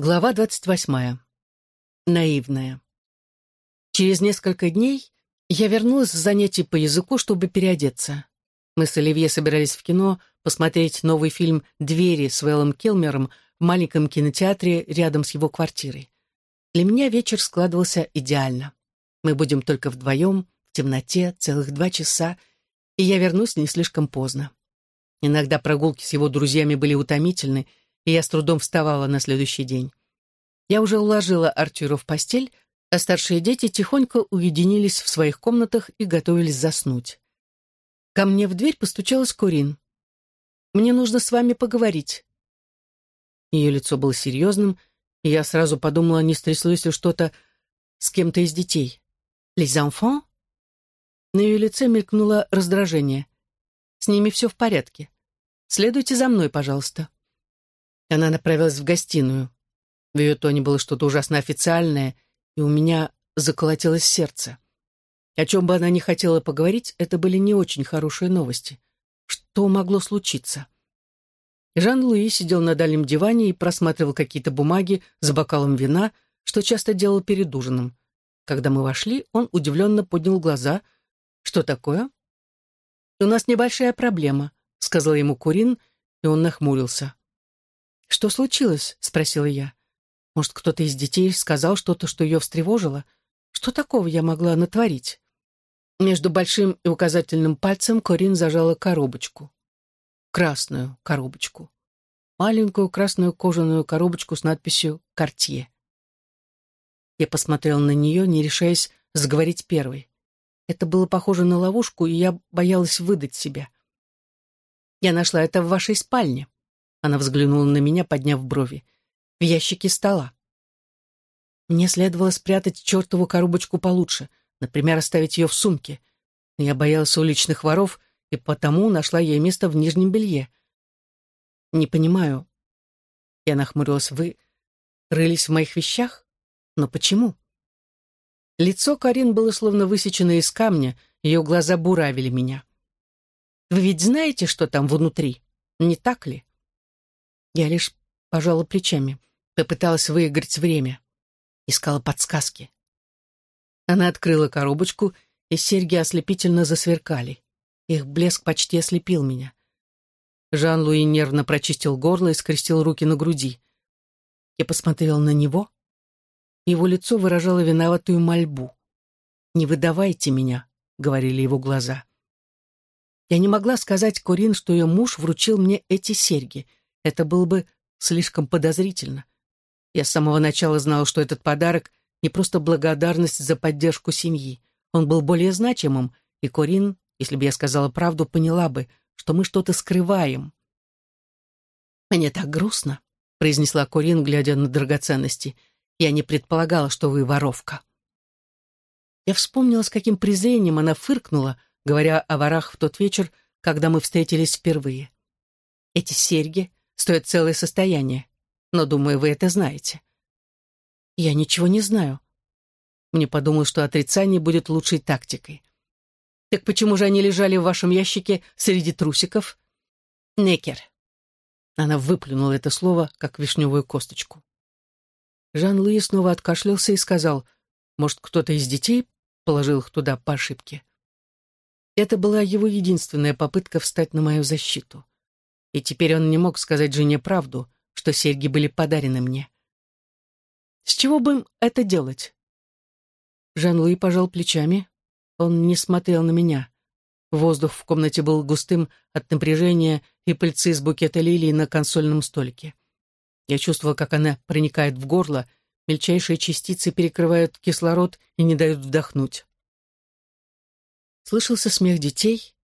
Глава двадцать восьмая. Наивная. Через несколько дней я вернулась с занятий по языку, чтобы переодеться. Мы с Оливье собирались в кино посмотреть новый фильм «Двери» с Вэллом Килмером в маленьком кинотеатре рядом с его квартирой. Для меня вечер складывался идеально. Мы будем только вдвоем, в темноте, целых два часа, и я вернусь не слишком поздно. Иногда прогулки с его друзьями были утомительны, и я с трудом вставала на следующий день. Я уже уложила Артюра в постель, а старшие дети тихонько уединились в своих комнатах и готовились заснуть. Ко мне в дверь постучалась Курин. «Мне нужно с вами поговорить». Ее лицо было серьезным, и я сразу подумала, не стряслось ли что-то с кем-то из детей. «Les enfants?» На ее лице мелькнуло раздражение. «С ними все в порядке. Следуйте за мной, пожалуйста». Она направилась в гостиную. В ее тоне было что-то ужасно официальное, и у меня заколотилось сердце. О чем бы она ни хотела поговорить, это были не очень хорошие новости. Что могло случиться? Жан-Луи сидел на дальнем диване и просматривал какие-то бумаги с бокалом вина, что часто делал перед ужином. Когда мы вошли, он удивленно поднял глаза. «Что такое?» «У нас небольшая проблема», — сказал ему Курин, и он нахмурился. «Что случилось?» — спросила я. «Может, кто-то из детей сказал что-то, что ее встревожило? Что такого я могла натворить?» Между большим и указательным пальцем Корин зажала коробочку. Красную коробочку. Маленькую красную кожаную коробочку с надписью «Кортье». Я посмотрела на нее, не решаясь заговорить первой. Это было похоже на ловушку, и я боялась выдать себя. «Я нашла это в вашей спальне», она взглянула на меня, подняв брови. «В ящике стола». Мне следовало спрятать чертову коробочку получше, например, оставить ее в сумке. Но я боялась уличных воров, и потому нашла ей место в нижнем белье. «Не понимаю». Я нахмурилась. «Вы рылись в моих вещах? Но почему?» Лицо Карин было словно высечено из камня, ее глаза буравили меня. «Вы ведь знаете, что там внутри, не так ли?» Я лишь пожала плечами, попыталась выиграть время. Искала подсказки. Она открыла коробочку, и серьги ослепительно засверкали. Их блеск почти ослепил меня. Жан-Луи нервно прочистил горло и скрестил руки на груди. Я посмотрел на него. Его лицо выражало виноватую мольбу. «Не выдавайте меня», — говорили его глаза. Я не могла сказать Корин, что ее муж вручил мне эти серьги — это было бы слишком подозрительно. Я с самого начала знала, что этот подарок не просто благодарность за поддержку семьи. Он был более значимым, и Корин, если бы я сказала правду, поняла бы, что мы что-то скрываем. «Мне так грустно», — произнесла Корин, глядя на драгоценности. «Я не предполагала, что вы воровка». Я вспомнила, с каким презрением она фыркнула, говоря о ворах в тот вечер, когда мы встретились впервые. Эти серьги стоит целое состояние. Но, думаю, вы это знаете. Я ничего не знаю. Мне подумалось, что отрицание будет лучшей тактикой. Так почему же они лежали в вашем ящике среди трусиков? Некер. Она выплюнула это слово, как вишневую косточку. Жан-Луи снова откашлялся и сказал, может, кто-то из детей положил их туда по ошибке. Это была его единственная попытка встать на мою защиту и теперь он не мог сказать жене правду, что серьги были подарены мне. С чего бы им это делать? Жан-Луи пожал плечами. Он не смотрел на меня. Воздух в комнате был густым от напряжения и пыльцы из букета лилий на консольном столике. Я чувствовал, как она проникает в горло, мельчайшие частицы перекрывают кислород и не дают вдохнуть. Слышался смех детей,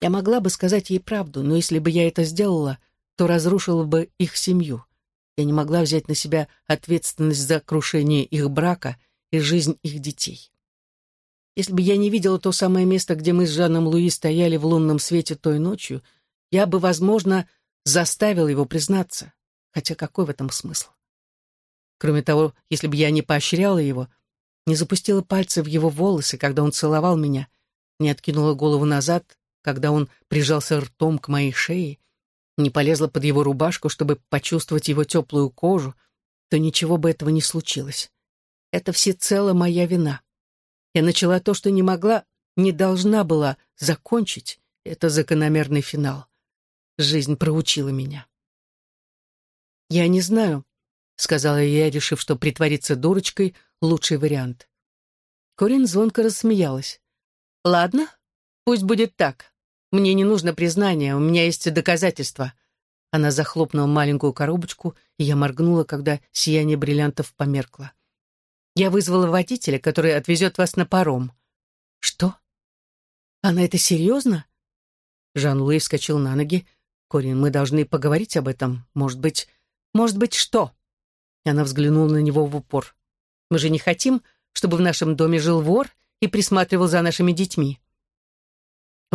я могла бы сказать ей правду, но если бы я это сделала, то разрушила бы их семью. Я не могла взять на себя ответственность за крушение их брака и жизнь их детей. Если бы я не видела то самое место, где мы с Жаном Луи стояли в лунном свете той ночью, я бы, возможно, заставила его признаться. Хотя какой в этом смысл? Кроме того, если бы я не поощряла его, не запустила пальцы в его волосы, когда он целовал меня, не откинула голову назад когда он прижался ртом к моей шее, не полезла под его рубашку, чтобы почувствовать его теплую кожу, то ничего бы этого не случилось. Это всецело моя вина. Я начала то, что не могла, не должна была закончить. Это закономерный финал. Жизнь проучила меня. «Я не знаю», — сказала я, решив, что притвориться дурочкой — лучший вариант. Корин звонко рассмеялась. «Ладно, пусть будет так. Мне не нужно признания, у меня есть доказательства». Она захлопнула маленькую коробочку, и я моргнула, когда сияние бриллиантов померкло. «Я вызвала водителя, который отвезет вас на паром». «Что? Она это серьезно?» Жан-Луи вскочил на ноги. «Корин, мы должны поговорить об этом. Может быть...» «Может быть, что?» Она взглянула на него в упор. «Мы же не хотим, чтобы в нашем доме жил вор и присматривал за нашими детьми».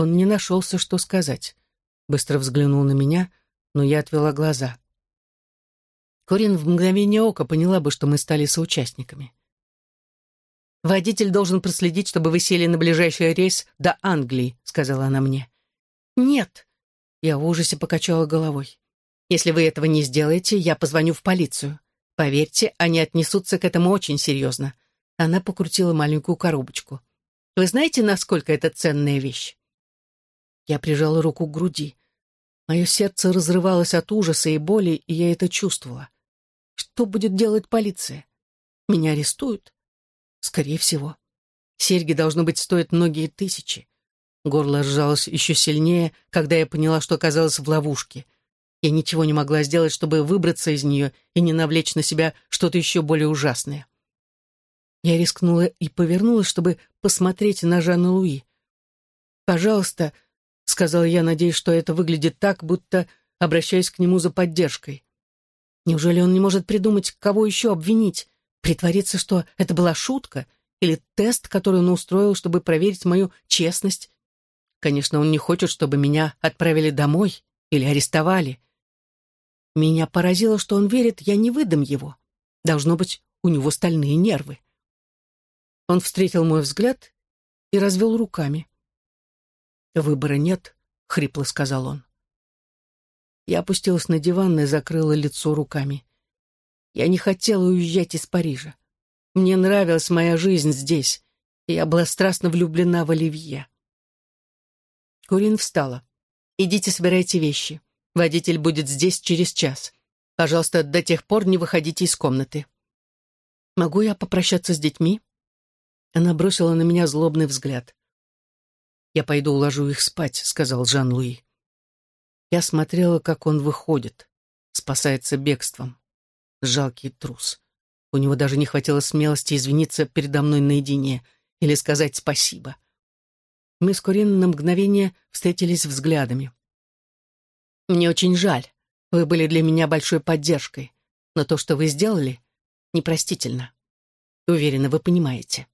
Он не нашелся, что сказать. Быстро взглянул на меня, но я отвела глаза. Корин в мгновение ока поняла бы, что мы стали соучастниками. «Водитель должен проследить, чтобы вы сели на ближайший рейс до Англии», — сказала она мне. «Нет», — я в ужасе покачала головой. «Если вы этого не сделаете, я позвоню в полицию. Поверьте, они отнесутся к этому очень серьезно». Она покрутила маленькую коробочку. «Вы знаете, насколько это ценная вещь?» Я прижала руку к груди. Мое сердце разрывалось от ужаса и боли, и я это чувствовала. Что будет делать полиция? Меня арестуют? Скорее всего. Серьги, должно быть, стоят многие тысячи. Горло сжалось еще сильнее, когда я поняла, что оказалась в ловушке. Я ничего не могла сделать, чтобы выбраться из нее и не навлечь на себя что-то еще более ужасное. Я рискнула и повернулась, чтобы посмотреть на Жанна Луи. «Пожалуйста», — сказала я, надеясь, что это выглядит так, будто обращаясь к нему за поддержкой. Неужели он не может придумать, кого еще обвинить? Притвориться, что это была шутка или тест, который он устроил, чтобы проверить мою честность? Конечно, он не хочет, чтобы меня отправили домой или арестовали. Меня поразило, что он верит, я не выдам его. Должно быть, у него стальные нервы. Он встретил мой взгляд и развел руками. «Выбора нет», — хрипло сказал он. Я опустилась на диван и закрыла лицо руками. Я не хотела уезжать из Парижа. Мне нравилась моя жизнь здесь, и я была страстно влюблена в Оливье. Курин встала. «Идите, собирайте вещи. Водитель будет здесь через час. Пожалуйста, до тех пор не выходите из комнаты». «Могу я попрощаться с детьми?» Она бросила на меня злобный взгляд. «Я пойду уложу их спать», — сказал Жан-Луи. Я смотрела, как он выходит, спасается бегством. Жалкий трус. У него даже не хватило смелости извиниться передо мной наедине или сказать спасибо. Мы с Кориной на мгновение встретились взглядами. «Мне очень жаль. Вы были для меня большой поддержкой. Но то, что вы сделали, непростительно. Уверена, вы понимаете».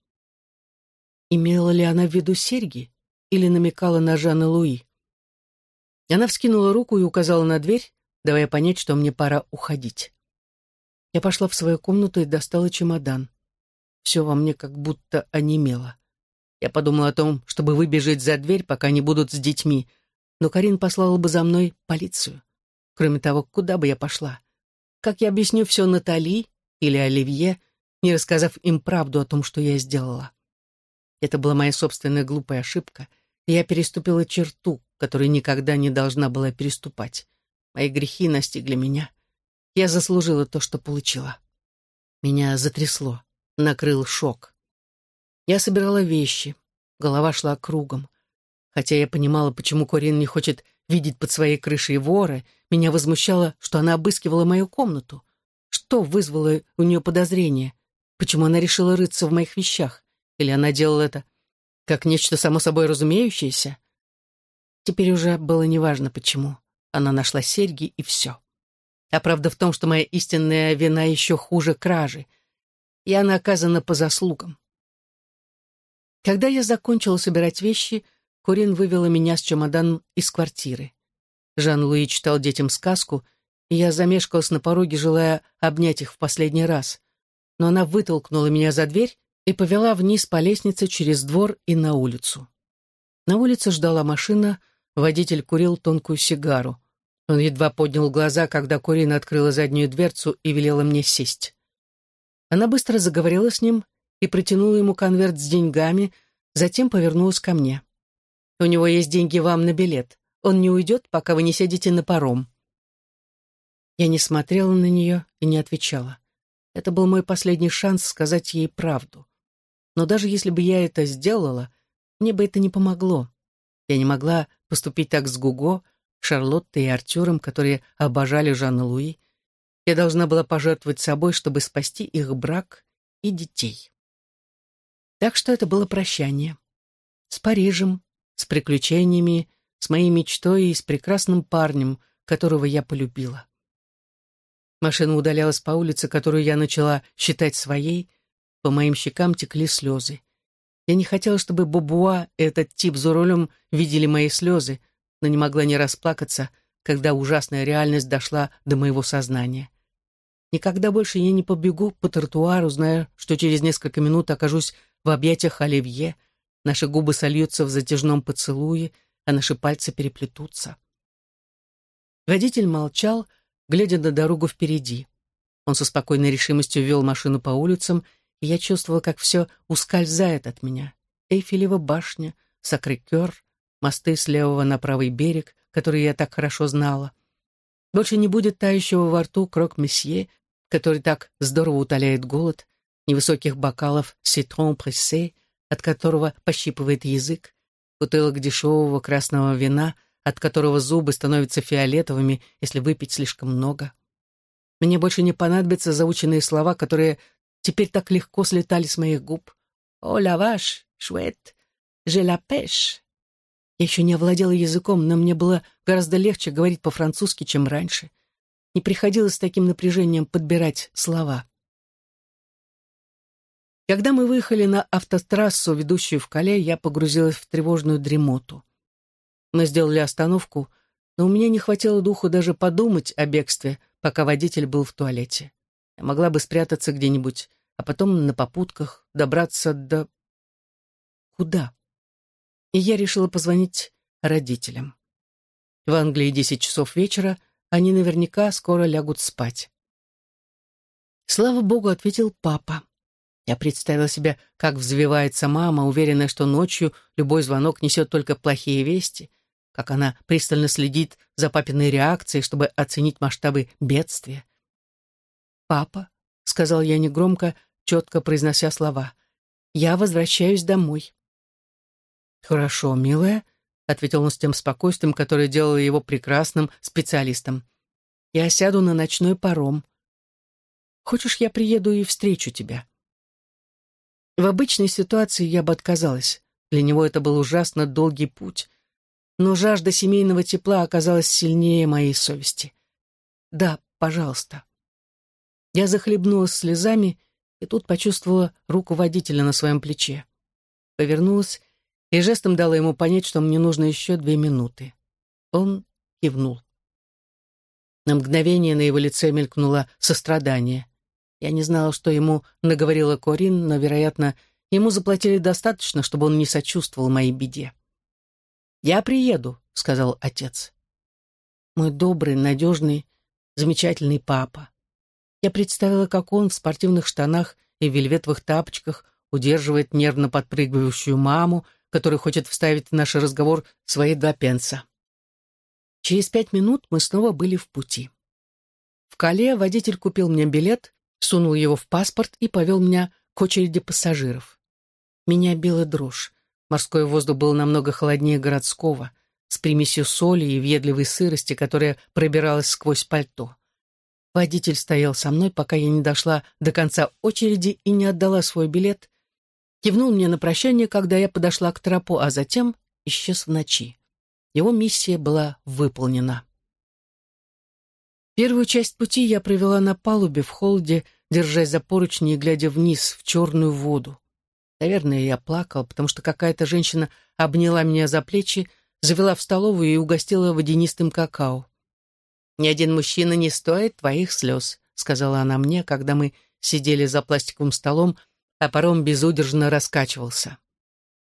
Имела ли она в виду серьги или намекала на Жанна Луи? Она вскинула руку и указала на дверь, давая понять, что мне пора уходить. Я пошла в свою комнату и достала чемодан. Все во мне как будто онемело. Я подумала о том, чтобы выбежать за дверь, пока они будут с детьми, но Карин послала бы за мной полицию. Кроме того, куда бы я пошла? Как я объясню все Натали или Оливье, не рассказав им правду о том, что я сделала? Это была моя собственная глупая ошибка, и я переступила черту, которую никогда не должна была переступать. Мои грехи настигли меня. Я заслужила то, что получила. Меня затрясло, накрыл шок. Я собирала вещи, голова шла кругом. Хотя я понимала, почему Корин не хочет видеть под своей крышей вора, меня возмущало, что она обыскивала мою комнату. Что вызвало у нее подозрение? Почему она решила рыться в моих вещах? Или она делала это как нечто само собой разумеющееся? Теперь уже было неважно, почему. Она нашла серьги, и все. А правда в том, что моя истинная вина еще хуже кражи, и она оказана по заслугам. Когда я закончила собирать вещи, Курин вывела меня с чемоданом из квартиры. Жан-Луи читал детям сказку, и я замешкалась на пороге, желая обнять их в последний раз. Но она вытолкнула меня за дверь и повела вниз по лестнице через двор и на улицу. На улице ждала машина, водитель курил тонкую сигару. Он едва поднял глаза, когда Корин открыла заднюю дверцу и велела мне сесть. Она быстро заговорила с ним и протянула ему конверт с деньгами, затем повернулась ко мне. «У него есть деньги вам на билет. Он не уйдет, пока вы не сядете на паром». Я не смотрела на нее и не отвечала. Это был мой последний шанс сказать ей правду. Но даже если бы я это сделала, мне бы это не помогло. Я не могла поступить так с Гуго, Шарлоттой и Артюром, которые обожали Жанна Луи. Я должна была пожертвовать собой, чтобы спасти их брак и детей. Так что это было прощание. С Парижем, с приключениями, с моей мечтой и с прекрасным парнем, которого я полюбила. Машина удалялась по улице, которую я начала считать своей. По моим щекам текли слезы. Я не хотела, чтобы Бобуа и этот тип за рулем видели мои слезы, но не могла не расплакаться, когда ужасная реальность дошла до моего сознания. Никогда больше я не побегу по тротуару, зная, что через несколько минут окажусь в объятиях Оливье, наши губы сольются в затяжном поцелуе, а наши пальцы переплетутся. Водитель молчал, глядя на дорогу впереди. Он со спокойной решимостью вел машину по улицам, и я чувствовала, как все ускользает от меня. Эйфелева башня, Сакрикер, мосты с левого на правый берег, которые я так хорошо знала. Больше не будет тающего во рту крок-месье, который так здорово утоляет голод, невысоких бокалов ситрон прессе, от которого пощипывает язык, бутылок дешевого красного вина, от которого зубы становятся фиолетовыми, если выпить слишком много. Мне больше не понадобятся заученные слова, которые теперь так легко слетали с моих губ. «О, лаваш, швет, же ла пеш». Я еще не овладела языком, но мне было гораздо легче говорить по-французски, чем раньше. Не приходилось с таким напряжением подбирать слова. Когда мы выехали на автотрассу, ведущую в Кале, я погрузилась в тревожную дремоту. Мы сделали остановку, но у меня не хватило духу даже подумать о бегстве, пока водитель был в туалете. Я могла бы спрятаться где-нибудь, а потом на попутках добраться до... Куда? И я решила позвонить родителям. В Англии десять часов вечера, они наверняка скоро лягут спать. Слава богу, ответил папа. Я представила себе, как взвивается мама, уверенная, что ночью любой звонок несет только плохие вести, как она пристально следит за папиной реакцией, чтобы оценить масштабы бедствия. «Папа», — сказал я негромко, четко произнося слова, — «я возвращаюсь домой». «Хорошо, милая», — ответил он с тем спокойствием, которое делало его прекрасным специалистом. «Я сяду на ночной паром. Хочешь, я приеду и встречу тебя?» В обычной ситуации я бы отказалась. Для него это был ужасно долгий путь. Но жажда семейного тепла оказалась сильнее моей совести. «Да, пожалуйста». Я захлебнулась слезами и тут почувствовала руку водителя на своем плече. Повернулась и жестом дала ему понять, что мне нужно еще две минуты. Он кивнул. На мгновение на его лице мелькнуло сострадание. Я не знала, что ему наговорила Корин, но, вероятно, ему заплатили достаточно, чтобы он не сочувствовал моей беде. «Я приеду», — сказал отец. Мой добрый, надежный, замечательный папа. Я представила, как он в спортивных штанах и вельветовых тапочках удерживает нервно подпрыгивающую маму, которая хочет вставить в наш разговор свои два пенса. Через пять минут мы снова были в пути. В Кале водитель купил мне билет сунул его в паспорт и повел меня к очереди пассажиров. Меня била дрожь. Морской воздух был намного холоднее городского, с примесью соли и въедливой сырости, которая пробиралась сквозь пальто. Водитель стоял со мной, пока я не дошла до конца очереди и не отдала свой билет, кивнул мне на прощание, когда я подошла к тропу, а затем исчез в ночи. Его миссия была выполнена. Первую часть пути я провела на палубе в холде, держась за поручни и глядя вниз в черную воду. Наверное, я плакал, потому что какая-то женщина обняла меня за плечи, завела в столовую и угостила водянистым какао. «Ни один мужчина не стоит твоих слез», — сказала она мне, когда мы сидели за пластиковым столом, а паром безудержно раскачивался.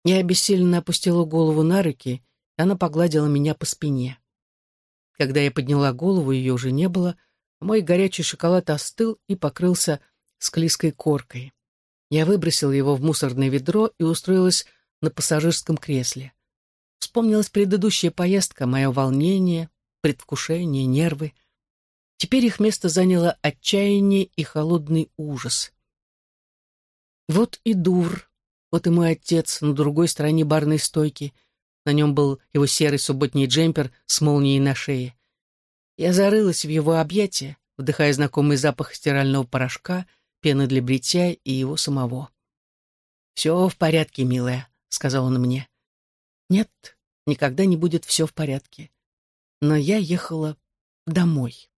Я обессиленно опустила голову на руки, и она погладила меня по спине. Когда я подняла голову, ее уже не было, мой горячий шоколад остыл и покрылся склизкой коркой. Я выбросила его в мусорное ведро и устроилась на пассажирском кресле. Вспомнилась предыдущая поездка, мое волнение, предвкушение, нервы. Теперь их место заняло отчаяние и холодный ужас. Вот и Дур, вот и мой отец на другой стороне барной стойки. На нем был его серый субботний джемпер с молнией на шее. Я зарылась в его объятия, вдыхая знакомый запах стирального порошка, пены для бритья и его самого. «Все в порядке, милая», — сказал он мне. «Нет, никогда не будет все в порядке». Но я ехала домой.